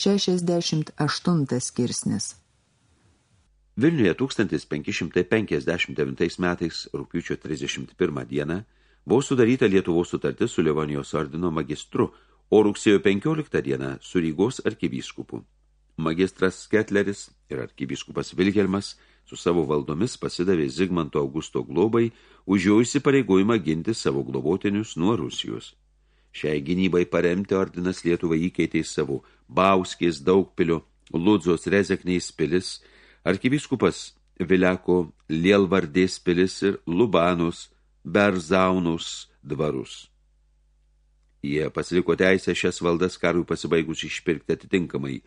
68 skirsnis. Vilniuje 1559 metais rūpiučio 31 dieną buvo sudaryta Lietuvos sutartis su Livonijos ordino magistru, o rugsėjo 15 dieną su Rygos arkivyskupu. Magistras Ketleris ir arkivyskupas Vilhelmas su savo valdomis pasidavė Zigmanto Augusto globai už jo įsipareigojimą ginti savo globotinius nuo Rusijos. Šiai gynybai paremti ordinas Lietuvą įkeitė savo Bauskės daugpilio, Ludzos rezekniais pilis, arkivyskupas Vileko Lielvardės pilis ir Lubanus, Berzaunus dvarus. Jie pasiliko teisę šias valdas karui pasibaigus išpirkti atitinkamai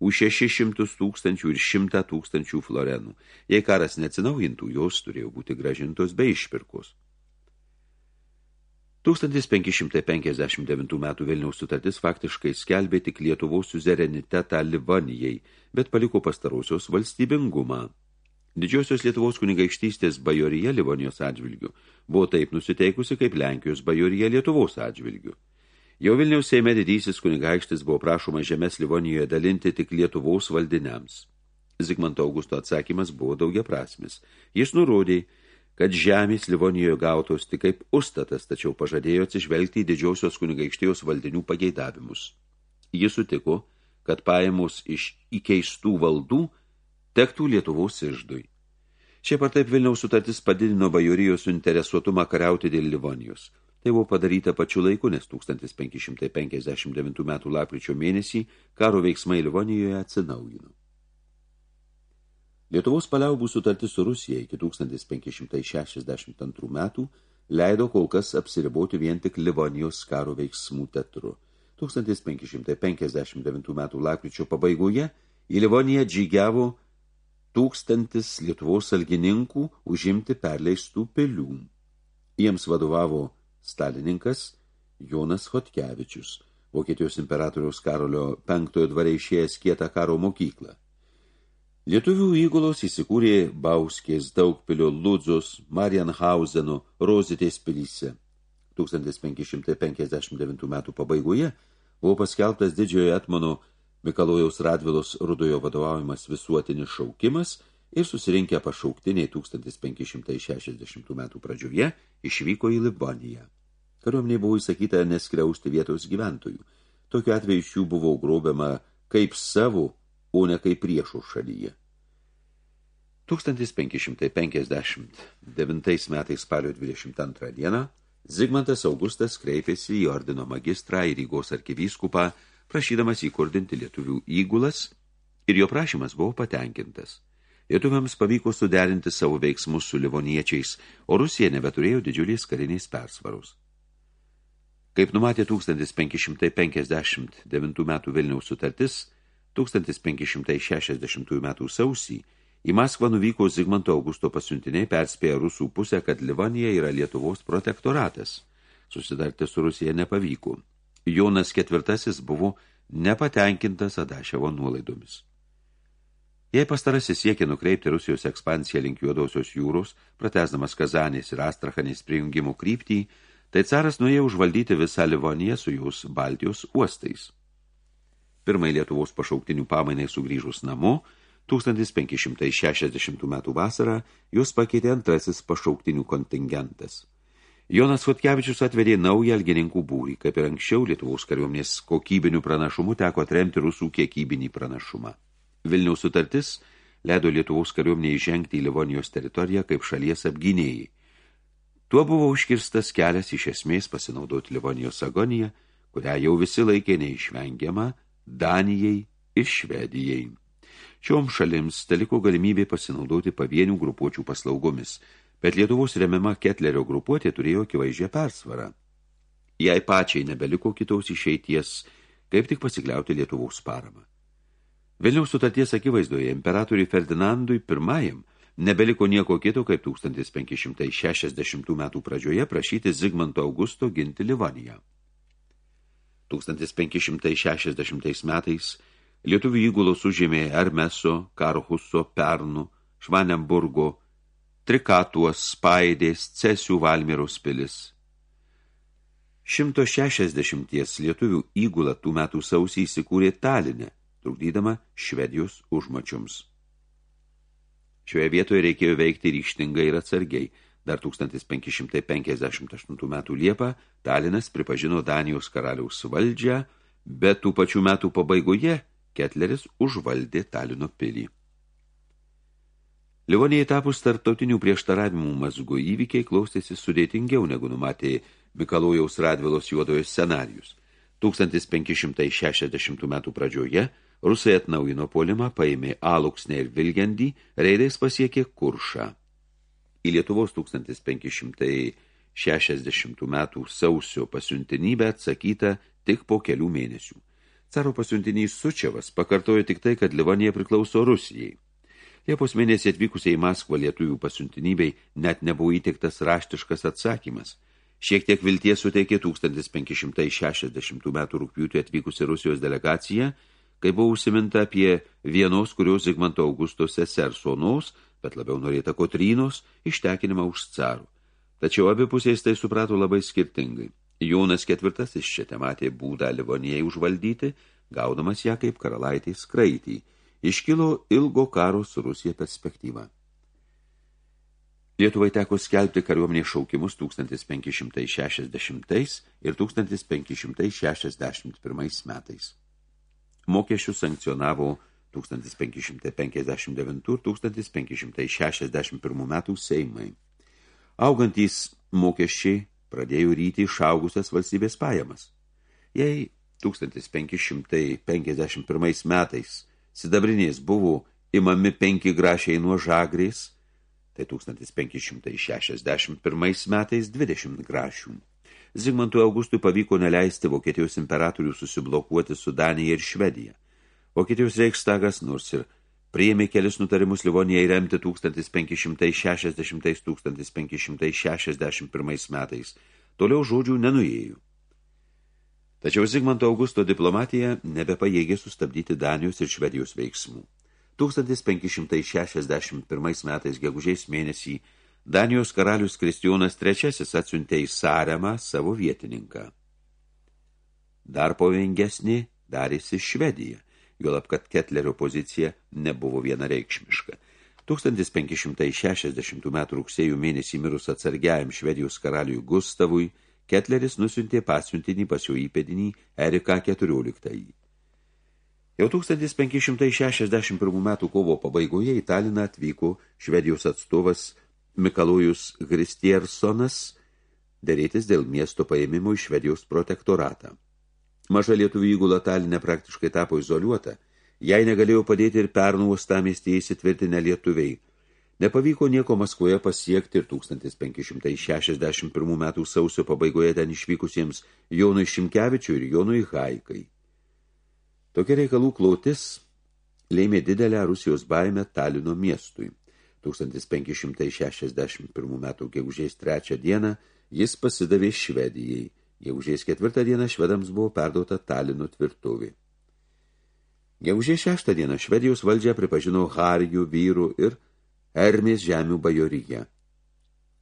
už 600 tūkstančių ir 100 tūkstančių florenų. Jei karas neatsinaujintų, jos turėjo būti gražintos be išpirkos. 1559 metų Vilniaus sutartis faktiškai skelbė tik Lietuvos suzerenitetą Livonijai, bet paliko pastarausios valstybingumą. Didžiosios Lietuvos kunigaikštystės bajorija Livonijos atžvilgių buvo taip nusiteikusi kaip Lenkijos bajorija Lietuvos atžvilgių. Jau Vilniaus Seime didysis kunigaikštis buvo prašoma žemės Livonijoje dalinti tik Lietuvos valdiniams. Zigmanto Augusto atsakymas buvo daugia prasmis. Jis nurodė, kad žemės Livonijoje gautos tik kaip ustatas, tačiau pažadėjo atsižvelgti į didžiausios kunigaikštijos valdinių pageidavimus. Jis sutiko, kad paėmus iš įkeistų valdų tektų Lietuvos iždui. Šiaip ar taip Vilniaus sutartis padidino bajorijos suinteresuotumą kariauti dėl Livonijos. Tai buvo padaryta pačiu laiku, nes 1559 metų lapkričio mėnesį karo veiksmai Livonijoje atsinaujino. Lietuvos paliaubų sutartis su Rusija iki 1562 metų leido kol kas apsiriboti vien tik Livonijos karo veiksmų teatru. 1559 metų lakryčio pabaigoje į Livoniją džygiavo tūkstantis Lietuvos salgininkų užimti perleistų pilių. Jiems vadovavo stalininkas Jonas Hotkevičius, Vokietijos imperatoriaus Karolio penktojo dvare išėjęs kietą karo mokyklą. Lietuvių įgulos įsikūrė Bauskės, Daugpilio, Ludzos, Marienhauzeno, Rozitės pilyse. 1559 metų pabaigoje buvo paskelbtas didžiojo etmono Mikalojaus Radvilos rudojo vadovaujamas visuotinis šaukimas ir susirinkę pašauktiniai 1560 metų pradžioje išvyko į Liboniją. Kariuomenė buvo įsakyta neskriausti vietos gyventojų. Tokiu atveju iš jų buvo grobiama kaip savo, o ne kaip priešų šalyje. 1559 metais spalio 22 dieną Zigmantas Augustas kreipėsi į ordino magistrą ir Rygos arkivyskupą, prašydamas įkurdinti lietuvių įgulas, ir jo prašymas buvo patenkintas. Lietuviams pavyko suderinti savo veiksmus su livoniečiais, o Rusija nebeturėjo didžiulės kariniais persvarus. Kaip numatė 1559 metų Vilniaus sutartis, 1560 metų sausį Į Maskvą nuvyko Zigmanto Augusto pasiuntiniai perspėję rusų pusę, kad Livanija yra Lietuvos protektoratas. Susidarti su Rusija nepavyko. Jonas ketvirtasis buvo nepatenkintas Adaševo nuolaidomis. Jei pastarasis siekė nukreipti Rusijos ekspansiją link juodosios jūros, pratesdamas Kazanės ir Astrachanės prijungimų kryptį, tai caras nuėjo užvaldyti visą Livoniją su jūs Baltijos uostais. Pirmai Lietuvos pašauktinių pamainai sugrįžus namo – 1560 metų vasarą jūs pakeitė antrasis pašauktinių kontingentas. Jonas Vatkevičius atvedė naują algininkų būrį, kaip ir anksčiau Lietuvos kariuomenės kokybinių pranašumų teko atremti rusų kiekybinį pranašumą. Vilniaus sutartis leido Lietuvos kariuomenė įžengti į Livonijos teritoriją kaip šalies apgynėjai. Tuo buvo užkirstas kelias iš esmės pasinaudoti Livonijos agoniją, kurią jau visi laikė neišvengiama Danijai ir Švedijai. Šioms šalims teliko galimybė pasinaudoti pavienių grupuočių paslaugomis, bet Lietuvos remiama Ketlerio grupuotė turėjo akivaizdžią persvarą. Jei pačiai nebeliko kitos išeities, kaip tik pasikliauti Lietuvos paramą. Vilniaus sutarties akivaizdoje imperatoriui Ferdinandui I nebeliko nieko kito, kaip 1560 metų pradžioje prašyti Zigmanto Augusto ginti Livaniją. 1560 metais Lietuvių įgulos užėmė Ermeso, Karhuso, Pernų, Švanemburgo, Trikatuos, Spaidės, Cesių Valmiros pilis. 160 lietuvių įgula tų metų sausį įsikūrė Taline, trukdydama Švedijos užmačiums. Šioje vietoje reikėjo veikti ryštingai ir atsargiai. Dar 1558 metų Liepą Talinas pripažino Danijos karaliaus valdžią, bet tų pačių metų pabaigoje Ketleris užvaldė Talino pilį. Livonijai tapus tarptautinių prieštaravimų mazgo įvykiai klaustėsi sudėtingiau negu numatė Mikalojaus Radvilos juodojo scenarius. 1560 metų pradžioje Rusai atnaujino polimą, paėmė Aluksnę ir Vilgendį, reidais pasiekė Kuršą. Į Lietuvos 1560 metų sausio pasiuntinybę atsakyta tik po kelių mėnesių. Caro pasiuntinys Sučevas pakartojo tik tai, kad Livonija priklauso Rusijai. Liepos mėnesį atvykusiai į Maskvą lietuvių pasiuntinybei net nebuvo įtiktas raštiškas atsakymas. Šiek tiek vilties suteikė 1560 metų rūpjūtį atvykusi Rusijos delegacija – kai buvo užsiminta apie vienos, kurios Zigmanto Augusto sesers sonaus, bet labiau norėta Kotrynos, ištekinimą už carų. Tačiau abi pusės tai suprato labai skirtingai. Jonas ketvirtasis čia tematė būdą Livonijai užvaldyti, gaudamas ją kaip karalaitį skraitį. Iškilo ilgo karo su Rusija perspektyva. Lietuvai teko skelbti kariuomenės šaukimus 1560 ir 1561 metais. Mokesčių sankcionavo 1559-1561 metų Seimai. Augantys mokesčiai pradėjo ryti išaugusias valstybės pajamas. Jei 1551 metais sidabrinės buvo imami penki grašiai nuo žagrės, tai 1561 metais 20 grašių. Zigmantui Augustui pavyko neleisti Vokietijos imperatorių susiblokuoti su Danija ir Švedija. Vokietijos Reichstagas, nors ir priėmė kelis nutarimus Livonijai remti 1560-1561 metais, toliau žodžių nenuėjo. Tačiau Zigmanto Augusto diplomatija nebepajėgė sustabdyti Danijos ir Švedijos veiksmų. 1561 metais gegužės mėnesį Danijos karalius Kristijonas III atsiuntė į Saremą savo vietininką. Dar povengesnė darėsi Švedija, juolab kad Ketlerio pozicija nebuvo vienareikšmiška. 1560 m. rugsėjų mėnesį mirus atsargiajam Švedijos karaliui Gustavui, Ketleris nusiuntė pasiuntinį pas jo įpėdinį Eriką XIV. Jau 1561 m. kovo pabaigoje į Taliną atvyko Švedijos atstovas Mikalojus Gristiersonas dėrėtis dėl miesto paėmimo iš Švedijos protektoratą. Maža lietuvių įgula Talinė praktiškai tapo izoliuota, jai negalėjo padėti ir pernų uostamiestyje įsitvirtinę lietuviai. Nepavyko nieko Maskvoje pasiekti ir 1561 metų sausio pabaigoje ten išvykusiems Jonui Šimkevičiui ir Jonui Haikai. Tokia reikalų klautis lėmė didelę Rusijos baimę Talino miestui. 1561 metų gegužės trečią dieną jis pasidavė Švedijai. Gegužės ketvirtą dieną švedams buvo perduota Talino tvirtovė. Gegužės šeštą dieną Švedijos valdžia pripažino Harijų vyrų ir Hermės žemių bajoryje.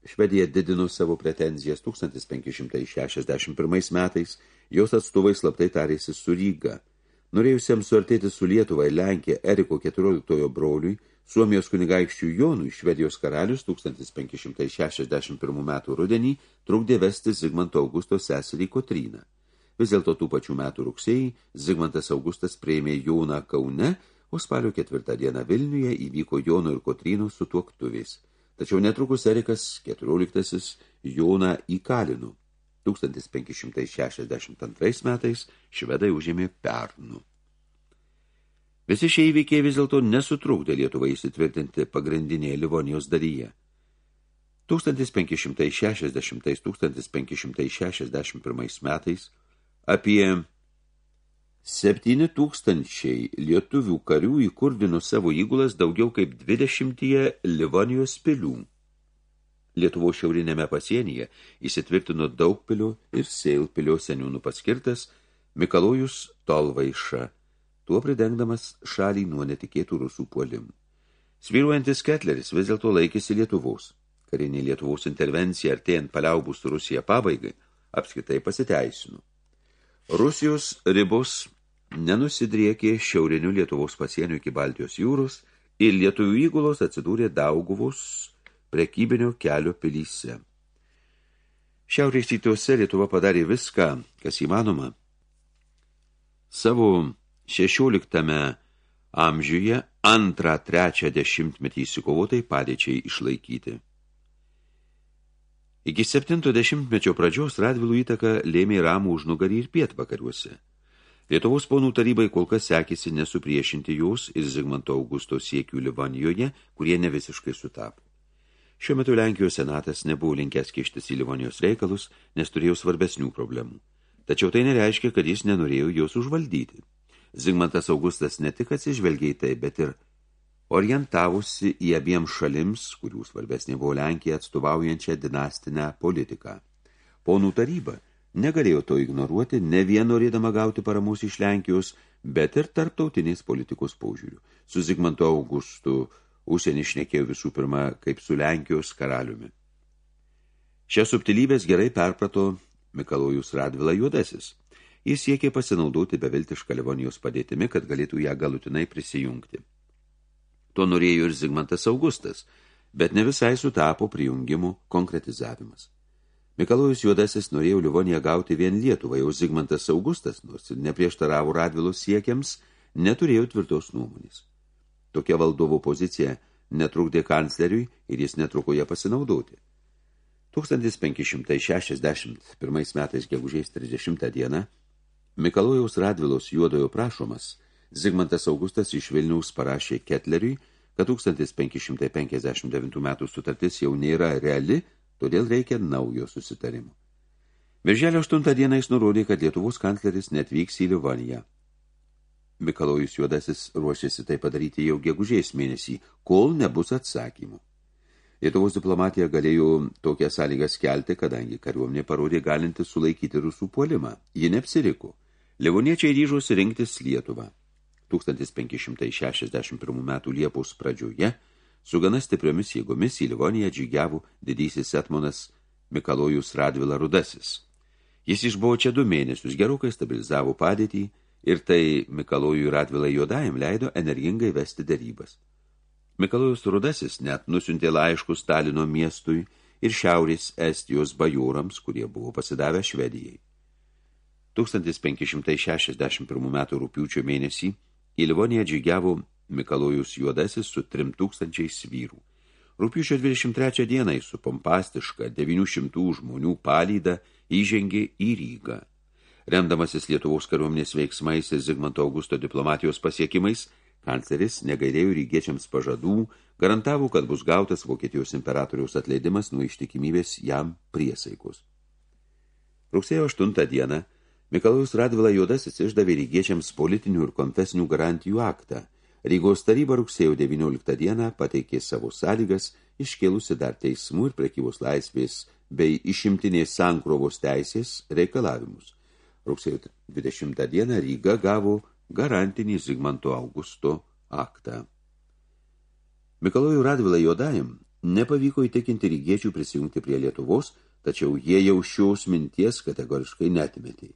Švedija didino savo pretenzijas 1561 metais, jos atstovai slaptai tarėsi su Ryga. Norėjusiam suartėti su Lietuva ir Lenkija Eriko 14 broliui, Suomijos kunigaikščių Jonui Švedijos karalius 1561 metų rudenį trukdė vesti Zigmanto Augusto seserį Kotryną. Vis dėlto tų pačių metų rugsėjai Zigmantas Augustas prieimė Joną Kaune, o spalio ketvirtą dieną Vilniuje įvyko Jono ir Kotrynos sutuoktuvės. Tačiau netrukus Erikas 14 Joną įkalino. 1562 metais švedai užėmė Pernų. Visi šie įvykiai vis dėlto nesutrūkdė Lietuvai įsitvirtinti pagrindinėje Livonijos dalyje. 1560-1561 metais apie 7 tūkstančiai lietuvių karių įkurdino savo įgulas daugiau kaip 20 Livonijos pilių. Lietuvo šiaurinėme pasienyje įsitvirtino Daugpilio ir Seilpilio seniūnų paskirtas Mikalojus Tolvaiša – tuo pridengdamas šalį nuo netikėtų rusų puolimų. Svyruojantis Ketleris vis dėlto laikėsi Lietuvos. Karinė Lietuvos intervencija artėjant paliaubų su Rusija pabaigai apskritai pasiteisino. Rusijos ribos nenusidriekė šiauriniu Lietuvos pasieniu iki Baltijos jūros ir lietuvių įgulos atsidūrė Dauguvos prekybinio kelio pilyse. Šiaurės rytuose Lietuva padarė viską, kas įmanoma. Savo šešioliktame amžiuje antrą, trečią dešimtmetį įsikovotai padėčiai išlaikyti. Iki 70-mečio pradžios Radvilų įtaka lėmė ramų užnugarį ir pietvakariuose. Lietuvos ponų tarybai kol kas sekėsi nesupriešinti jos ir Zigmanto Augusto siekių Livanijoje, kurie ne visiškai sutapo. Šiuo metu Lenkijos senatas nebuvo linkęs kištis į Livonijos reikalus, nes turėjo svarbesnių problemų. Tačiau tai nereiškia, kad jis nenorėjo jos užvaldyti. Zigmantas Augustas ne tik atsižvelgia į tai, bet ir orientavusi į abiem šalims, kurių svarbesnė buvo Lenkija atstovaujančią dinastinę politiką. Ponų taryba negalėjo to ignoruoti, ne vien norėdama gauti paramos iš Lenkijos, bet ir tarptautinės politikos paužiūrių. Su Zigmantu Augustu užsienį šnekėjo visų pirma kaip su Lenkijos karaliumi. Šią subtilybės gerai perprato Mikalojus Radvila Juodasis. Jis siekė pasinaudoti beviltišką Livonijos padėtimi, kad galėtų ją galutinai prisijungti. To norėjo ir Zigmantas Augustas, bet ne visai sutapo prijungimų konkretizavimas. Mikalojus Juodasis norėjo Livoniją gauti vien Lietuvai, o Zigmantas Augustas, nors ir neprieštaravo Radvilos siekiams, neturėjo tvirtos nuomonės. Tokia valdovo pozicija netrukdė kancleriui ir jis netruko ją pasinaudoti. 1561 metais gegužės 30 dieną Mikalojaus Radvilos juodojo prašomas – Zigmantas Augustas iš Vilniaus parašė Ketleriui, kad 1559 metų sutartis jau nėra reali, todėl reikia naujo susitarimo. Birželio 8 dieną jis nurodė, kad Lietuvos kancleris netvyks į Livoniją. Mikalojus Juodasis ruošėsi tai padaryti jau gegužės mėnesį, kol nebus atsakymų. Lietuvos diplomatija galėjo tokią sąlygą skelti, kadangi kariuomenė parodė galinti sulaikyti rusų puolimą. Ji neapsiriko. Livoniečiai ryžosi rinktis Lietuvą. 1561 metų Liepos pradžioje su gana stipriomis jėgomis į Livoniją džygiavo didysis etmonas Mikalojus Radvila Rudasis. Jis išbuvo čia du mėnesius, gerokai stabilizavo padėtį ir tai Mikalojui Radvilai Jodajam leido energingai vesti darybas. Mikalojus Rudasis net nusiuntė laiškų Stalino miestui ir šiaurės Estijos bajūrams, kurie buvo pasidavę Švedijai. 1561 metų rūpiučio mėnesį Į Livoniją džigiavo Mikalojus Juodasis su 3000 vyrų. Rūpiučio 23 dieną su pompastiška 900 žmonių palyda įžengė į Rygą. Remdamasis Lietuvos kariuomenės veiksmais ir Zigmanto Augusto diplomatijos pasiekimais, kancleris negailėjo rygiečiams pažadų, garantavo, kad bus gautas Vokietijos imperatoriaus atleidimas nuo ištikimybės jam priesaikos. Rugsėjo 8 dieną Mikalojus Radvila Juodasis išdavė rygiečiams politinių ir konfesinių garantijų aktą. Rygos taryba rugsėjo 19 dieną pateikė savo sąlygas, iškėlusi dar teismų ir prekybos laisvės bei išimtinės sankrovos teisės reikalavimus. Rugsėjo 20 dieną Ryga gavo garantinį Zigmanto Augusto aktą. Mikalojų Radvila Juodajam nepavyko įtikinti rygiečių prisijungti prie Lietuvos, tačiau jie jau šios minties kategoriškai netimėtė.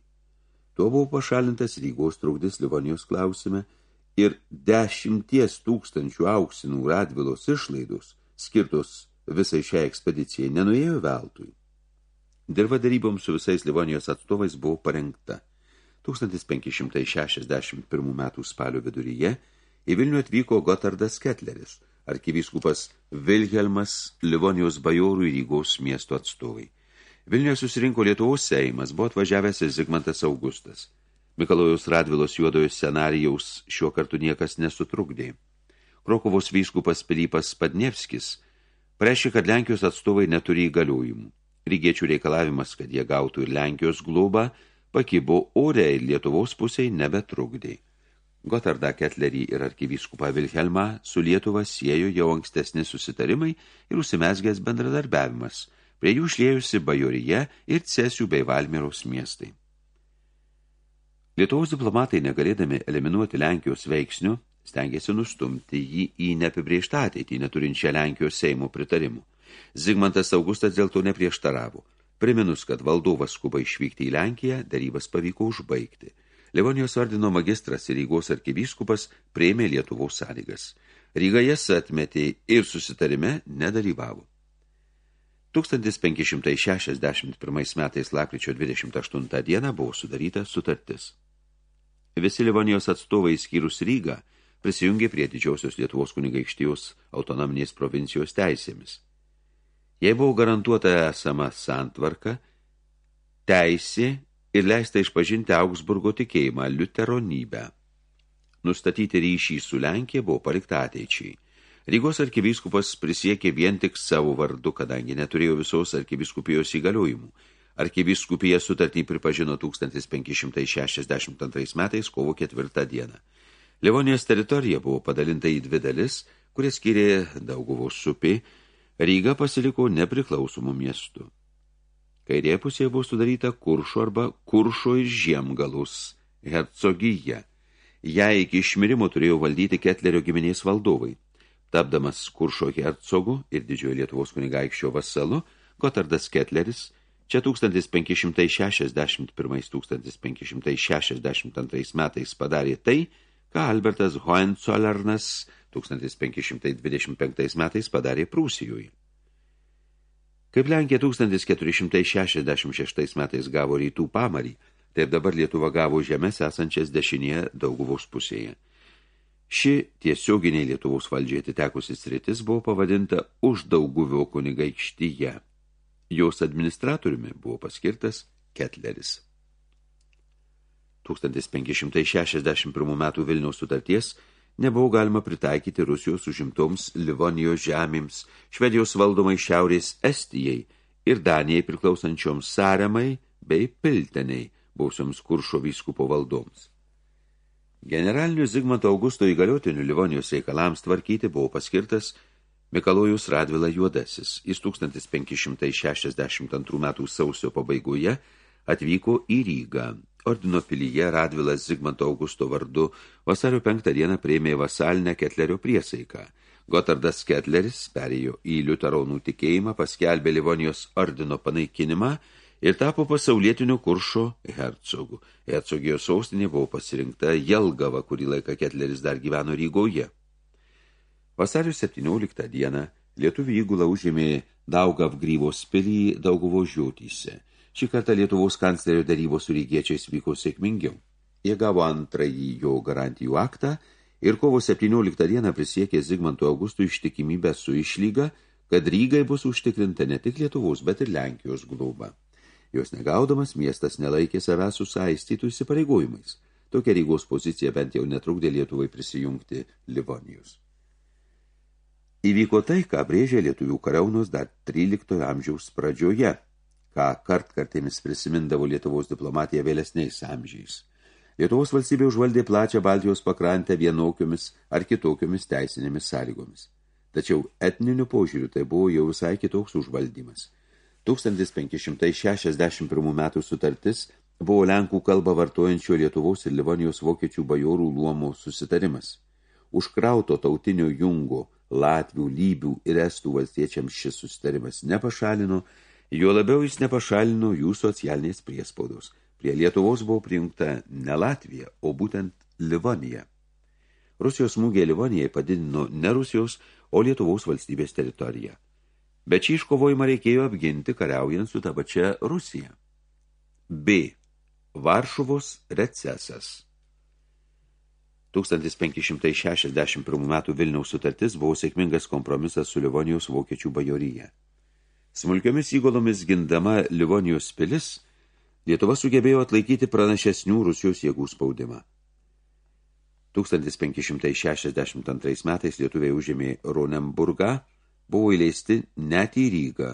Tuo buvo pašalintas Rygos trukdis Livonijos klausime ir dešimties tūkstančių auksinų Radvilos išlaidos, skirtos visai šiai ekspedicijai, nenuėjo veltui. Dirba daryboms su visais Livonijos atstovais buvo parengta. 1561 metų spalio viduryje į Vilnių atvyko Gotardas Ketleris, arkivyskupas Vilhelmas Livonijos bajorų ir Rygos miesto atstovai. Vilniuje susirinko Lietuvos Seimas, buvo atvažiavęs ir Zigmantas Augustas. Mikalojus Radvilos juodojo scenarijaus šiuo kartu niekas nesutrukdė. Krokovos vyskupas Pilypas Padnevskis pareiškė, kad Lenkijos atstovai neturi įgaliojimų. Rygiečių reikalavimas, kad jie gautų ir Lenkijos globą, pakibo ore ir Lietuvos pusiai nebetrukdė. Gotardą Ketlerį ir arkivyskupą Vilhelmą su Lietuva siejo jau ankstesni susitarimai ir užsimesgęs bendradarbiavimas – Prie jų šlėjusi Bajorija ir Cesių bei Valmieros miestai. Lietuvos diplomatai, negalėdami eliminuoti Lenkijos veiksnių, stengiasi nustumti jį į neapibrieštą ateitį, neturinčią Lenkijos Seimo pritarimų. Zigmantas Augustas dėl to neprieštaravo. Priminus, kad valdovas skuba išvykti į Lenkiją, darybas pavyko užbaigti. Livonijos ordino magistras ir Rygos arkivyskupas prieimė Lietuvos sąlygas. Ryga jas atmetė ir susitarime nedalyvavo. 1561 metais lakryčio 28 dieną buvo sudaryta sutartis. Visi Livonijos atstovai skyrus Rygą prisijungė prie didžiausios Lietuvos kunigaikštijos autonominės provincijos teisėmis. Jei buvo garantuota esama santvarka, teisė ir leista išpažinti Augsburgo tikėjimą liuteronybę. Nustatyti ryšį su Lenkija buvo palikta ateičiai. Rygos arkivyskupas prisiekė vien tik savo vardu, kadangi neturėjo visos arkivyskupijos įgaliojimų. Arkivyskupija sutartį pripažino 1562 metais kovo 4 dieną. Livonijos teritorija buvo padalinta į dvi dalis, kurie skyrė Dauguvos supį, Ryga pasiliko nepriklausomų miestų. Kairėje pusėje buvo sudaryta Kuršo arba Kuršo ir Žiemgalus, hercogija. Ją iki išmirimo turėjo valdyti Ketlerio giminės valdovai. Tapdamas Kuršo hercogu ir didžiojo Lietuvos kunigaikščio vasalu, Gotardas Ketleris čia 1561-1562 metais padarė tai, ką Albertas Hohenzollernas 1525 metais padarė Prūsijoje. Kaip Lenkija 1466 metais gavo rytų pamarį, taip dabar Lietuva gavo žemės esančias dešinėje dauguvos pusėje. Ši tiesioginiai Lietuvos valdžiai atitekusi sritis buvo pavadinta už dauguvio kunigaikštyje. Jos administratoriumi buvo paskirtas Ketleris. 1561 metų Vilniaus sutarties – nebuvo galima pritaikyti Rusijos užimtoms Livonijos žemėms, Švedijos valdomai šiaurės Estijai ir Danijai priklausančioms Saremai bei Pilteniai, bausioms Kuršo vyskupo valdoms. Generaliniu Zigmanto Augusto įgaliotiniu Livonijos reikalams tvarkyti buvo paskirtas Mikalojus Radvila Juodasis. Jis 1562 metų sausio pabaigoje atvyko į Rygą. Ordino pilyje Radvilas Zigmanto Augusto vardu vasario penktą dieną prieimė vasalinę Ketlerio priesaiką. Gotardas Ketleris perėjo į liutaronų tikėjimą, paskelbė Livonijos ordino panaikinimą ir tapo pasaulietiniu kuršo hercogu. Hercogijos sostinė buvo pasirinkta Jelgava, kurį laiką Ketleris dar gyveno Rygoje. Vasario 17 dieną lietuvių įgula užėmė Daugav Grybos pilį Daugovo žiūtyse – Šį kartą Lietuvos kanclerio darybos su rygiečiais vyko sėkmingiau. Jie gavo antrąjį jo garantijų aktą ir kovo 17 dieną prisiekė Zigmanto Augustų ištikimybę su išlyga, kad Rygai bus užtikrinta ne tik Lietuvos, bet ir Lenkijos globa. Jos negaudamas miestas nelaikė savęs susaistytų įsipareigojimais. Tokia Rygos pozicija bent jau netrukdė Lietuvai prisijungti Livonijus. Įvyko tai, ką brėžė lietuvių kariaunos dar 13 amžiaus pradžioje – ką kartkartėmis prisimindavo Lietuvos diplomatija vėlesniais amžiais. Lietuvos valstybė užvaldė plačią Baltijos pakrantę vienokiomis ar kitokiomis teisinėmis sąlygomis. Tačiau etniniu požiūriu tai buvo jau visai kitoks užvaldymas. 1561 metų sutartis buvo Lenkų kalbą vartojančio Lietuvos ir Livonijos vokiečių bajorų luomo susitarimas. Užkrauto tautinio jungo, Latvių, Lybių ir Estų valstiečiams šis susitarimas nepašalino Jo labiau jis nepašalino jų socialinės priespaudos. Prie Lietuvos buvo prijungta ne Latvija, o būtent Livonija. Rusijos smūgė Livonijai padidino ne Rusijos, o Lietuvos valstybės teritoriją. Bet šį iškovojimą reikėjo apginti kariaujant su ta pačia Rusija. B. Varšuvos recesas 1561 metų Vilniaus sutartis buvo sėkmingas kompromisas su Livonijos vokiečių bajoryje. Smulkiomis įgolomis gindama Livonijos pilis, Lietuva sugebėjo atlaikyti pranašesnių Rusijos jėgų spaudimą. 1562 metais lietuviai užėmė Ronemburgą, buvo įleisti net į Rygą.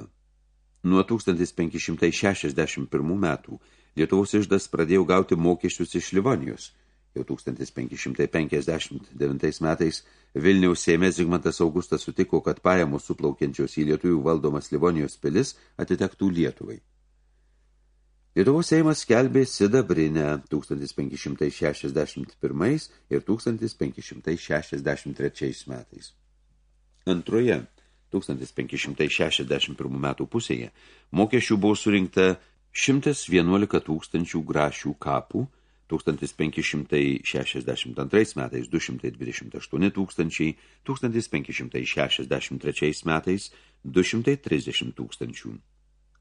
Nuo 1561 metų Lietuvos išdas pradėjo gauti mokesčius iš Livonijos – Jau 1559 metais Vilniaus Seime Zigmantas Augustas sutiko, kad pajamos suplaukiančios į lietuvių valdomas Livonijos pilis atitektų Lietuvai. Lietuvos Seimas skelbė sidabrinę 1561 ir 1563 metais. Antroje 1561 metų pusėje mokesčių buvo surinkta 111 tūkstančių grašių kapų, 1562 metais 228 tūkstančiai, 1563 metais 230 tūkstančių.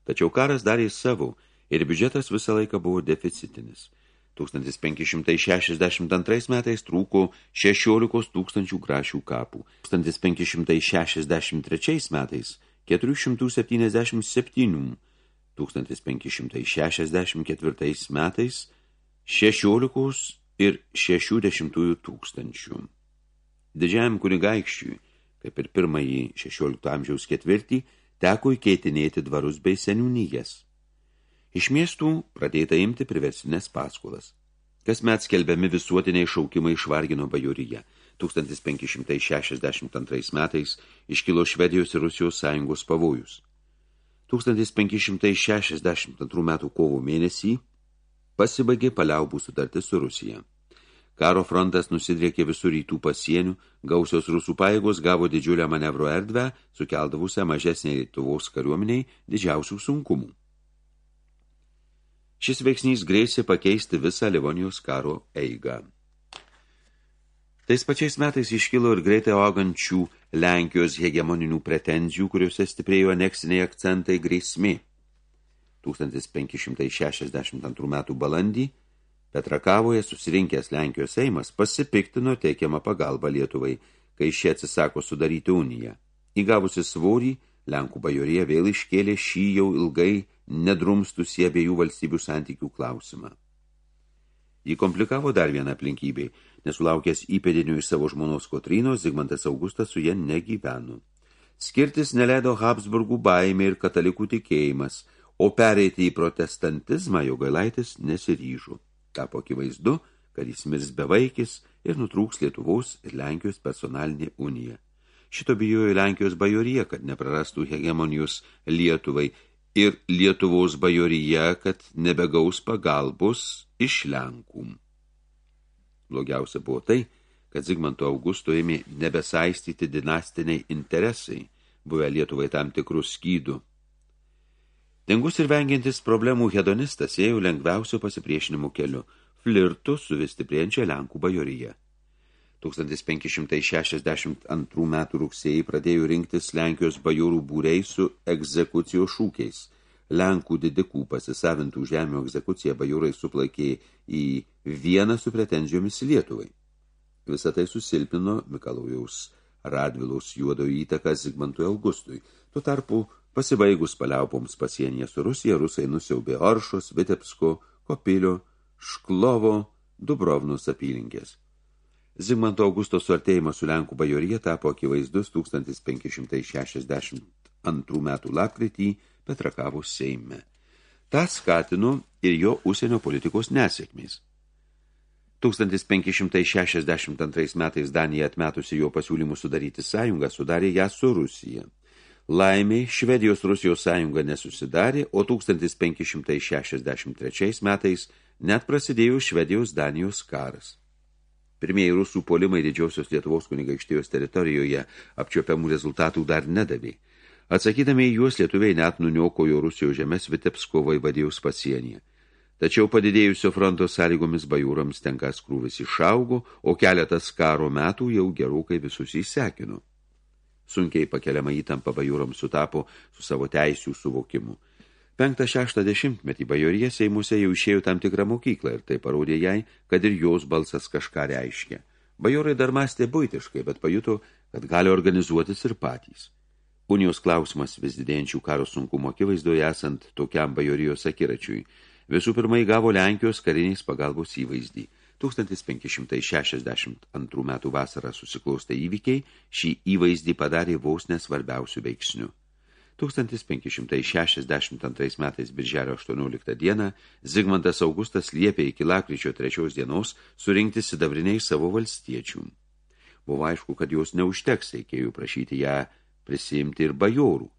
Tačiau karas darė savo ir biudžetas visą laiką buvo deficitinis. 1562 metais trūko 16 tūkstančių grašių kapų, 1563 metais 477, 1564 metais 16 ir 60 tūkstančių. Didžiajam kunigaikščiui, kaip ir pirmąjį 16 amžiaus ketvirtį, teko įkeitinėti dvarus bei seniūnyjas. Iš miestų pradėta imti priversinės paskolas. Kasmet skelbiami visuotiniai šaukimai išvargino bajoryje. 1562 metais iškilo Švedijos ir Rusijos sąjungos pavojus. 1562 metų kovo mėnesį pasibaigė paliaubų sutartis su Rusija. Karo frontas nusidriekė visų rytų pasienių, gausios rusų pajėgos gavo didžiulę manevro erdvę, sukeldavusią mažesnį Lietuvos kariuomeniai didžiausių sunkumų. Šis veiksnys grėsė pakeisti visą Livonijos karo eigą. Tais pačiais metais iškilo ir greitai augančių Lenkijos hegemoninių pretenzijų, kuriuose stiprėjo aneksiniai akcentai grėsmė. 1562 metų balandį Petrakavoje susirinkęs Lenkijos Seimas pasipiktino teikiamą pagalbą Lietuvai, kai šie atsisako sudaryti uniją. Įgavusi svorį, Lenkų bajorija vėl iškėlė šį jau ilgai nedrumstusį abiejų valstybių santykių klausimą. Jį komplikavo dar vieną aplinkybę, nesulaukęs įpėdinių iš savo žmonos Kotrynos, Zigmantas Augustas su ją negyveno. Skirtis neleido Habsburgų baimė ir katalikų tikėjimas – o pereiti į protestantizmą Jogailaitis nesiryžo. Tapo akivaizdu, kad jis mirs bevaikis ir nutrūks Lietuvos ir Lenkijos personalinė unija. Šito bijojo Lenkijos bajorija, kad neprarastų hegemonijos Lietuvai ir Lietuvos bajorija, kad nebegaus pagalbos iš Lenkų. Blogiausia buvo tai, kad Zigmanto Augusto ėmė nebesaistyti dinastiniai interesai, buvę Lietuvai tam tikrų skydų, Tingus ir vengiantis problemų hedonistas ėjo lengviausio pasipriešinimo keliu, flirtu su vis stiprėjančia Lenkų bajoryje. 1562 metų rugsėjai pradėjo rinktis Lenkijos bajorų būriai su egzekucijos šūkiais. Lenkų didikų pasisavintų žemio egzekuciją bajorai suplaikė į vieną su pretenzijomis Lietuvai. Visą tai susilpino Mikalaujaus Radvilaus juodojo įtaką Zigmantui Augustui. Tuo tarpu Pasibaigus paliaupoms pasienyje su Rusija, rusai nusiaubė Oršos, Vitebsko, Kopilio, Šklovo, Dubrovnus apylinkės. Zigmanto Augusto suartėjimas su Lenkų bajorija tapo akivaizdus 1562 metų lapkritį Petrakavos Seime. Ta skatino ir jo užsienio politikos nesėkmės. 1562 metais Danija atmetusi jo pasiūlymų sudaryti sąjungą, sudarė ją su Rusija. Laimiai Švedijos Rusijos sąjunga nesusidarė, o 1563 metais net prasidėjo Švedijos Danijos karas. Pirmieji rusų polimai didžiausios Lietuvos kunigaikštijos teritorijoje apčiopiamų rezultatų dar nedavė. Atsakydami į juos lietuviai net nuniokojo Rusijos žemės Vitebsko vaivadijos pasienyje. Tačiau padidėjusio fronto sąlygomis bajūrams tenkas krūvis išaugo, o keletas karo metų jau gerokai visus įsekino. Sunkiai pakeliama įtampa bajūroms sutapo su savo teisių suvokimu. Penktą šeštą dešimtmetį bajorija Seimuose jau išėjo tam tikrą mokyklą ir tai parodė jai, kad ir jos balsas kažką reiškia. Bajorai dar mąstė buitiškai, bet pajuto, kad gali organizuotis ir patys. Unijos klausimas vis didėjančių karo sunkumo akivaizdoje esant tokiam bajorijos akiračiui. Visų pirma įgavo Lenkijos kariniais pagalbos įvaizdį – 1562 metų vasarą susiklaustę įvykiai šį įvaizdį padarė vos nesvarbiausių veiksnių. 1562 metais birželio 18 dieną Zigmantas Augustas liepė iki lakryčio 3 dienos surinkti sidabriniai savo valstiečių. Buvo aišku, kad jos neužteks, reikėjo prašyti ją prisimti ir bajorų.